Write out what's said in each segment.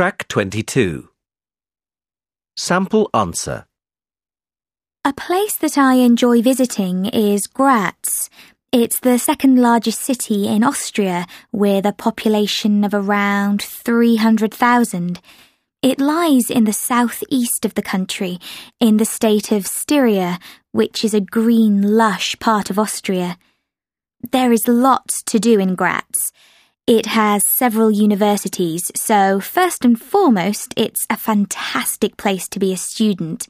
Track 22. Sample answer. A place that I enjoy visiting is Graz. It's the second largest city in Austria with a population of around 300,000. It lies in the southeast of the country, in the state of Styria, which is a green, lush part of Austria. There is lots to do in Graz. It has several universities, so first and foremost, it's a fantastic place to be a student.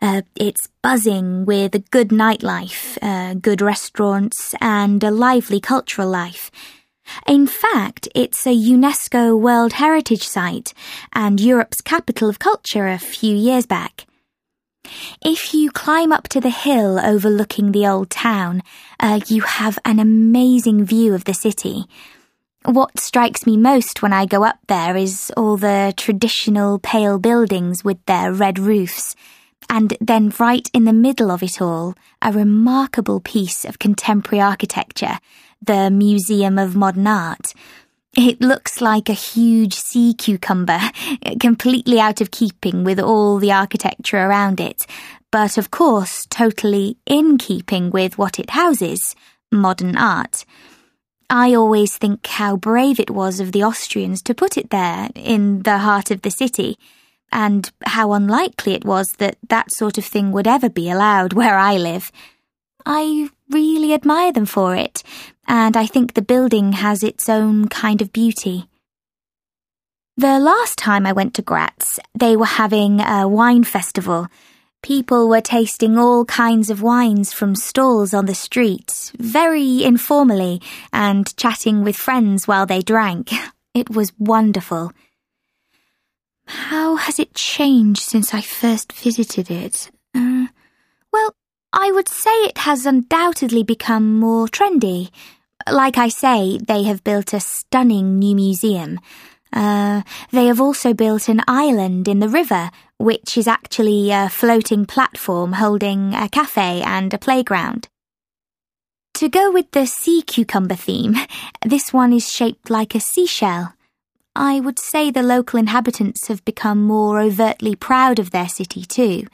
Uh, it's buzzing with a good nightlife, uh, good restaurants, and a lively cultural life. In fact, it's a UNESCO World Heritage Site and Europe's capital of culture a few years back. If you climb up to the hill overlooking the old town, uh, you have an amazing view of the city. What strikes me most when I go up there is all the traditional pale buildings with their red roofs, and then right in the middle of it all, a remarkable piece of contemporary architecture the Museum of Modern Art. It looks like a huge sea cucumber, completely out of keeping with all the architecture around it, but of course totally in keeping with what it houses modern art. I always think how brave it was of the Austrians to put it there, in the heart of the city, and how unlikely it was that that sort of thing would ever be allowed where I live. I really admire them for it, and I think the building has its own kind of beauty. The last time I went to Graz, they were having a wine festival. People were tasting all kinds of wines from stalls on the street, very informally, and chatting with friends while they drank. It was wonderful. How has it changed since I first visited it? Uh, well, I would say it has undoubtedly become more trendy. Like I say, they have built a stunning new museum. Uh, they have also built an island in the river, which is actually a floating platform holding a cafe and a playground. To go with the sea cucumber theme, this one is shaped like a seashell. I would say the local inhabitants have become more overtly proud of their city too.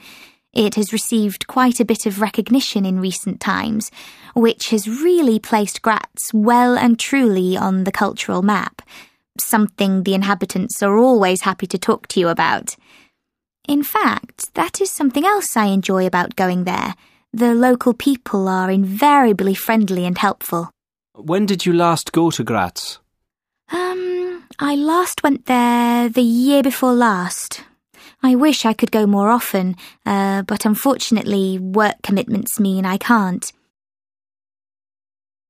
It has received quite a bit of recognition in recent times, which has really placed Graz well and truly on the cultural map, something the inhabitants are always happy to talk to you about. In fact, that is something else I enjoy about going there. The local people are invariably friendly and helpful. When did you last go to Graz? Um, I last went there the year before last. I wish I could go more often, uh, but unfortunately, work commitments mean I can't.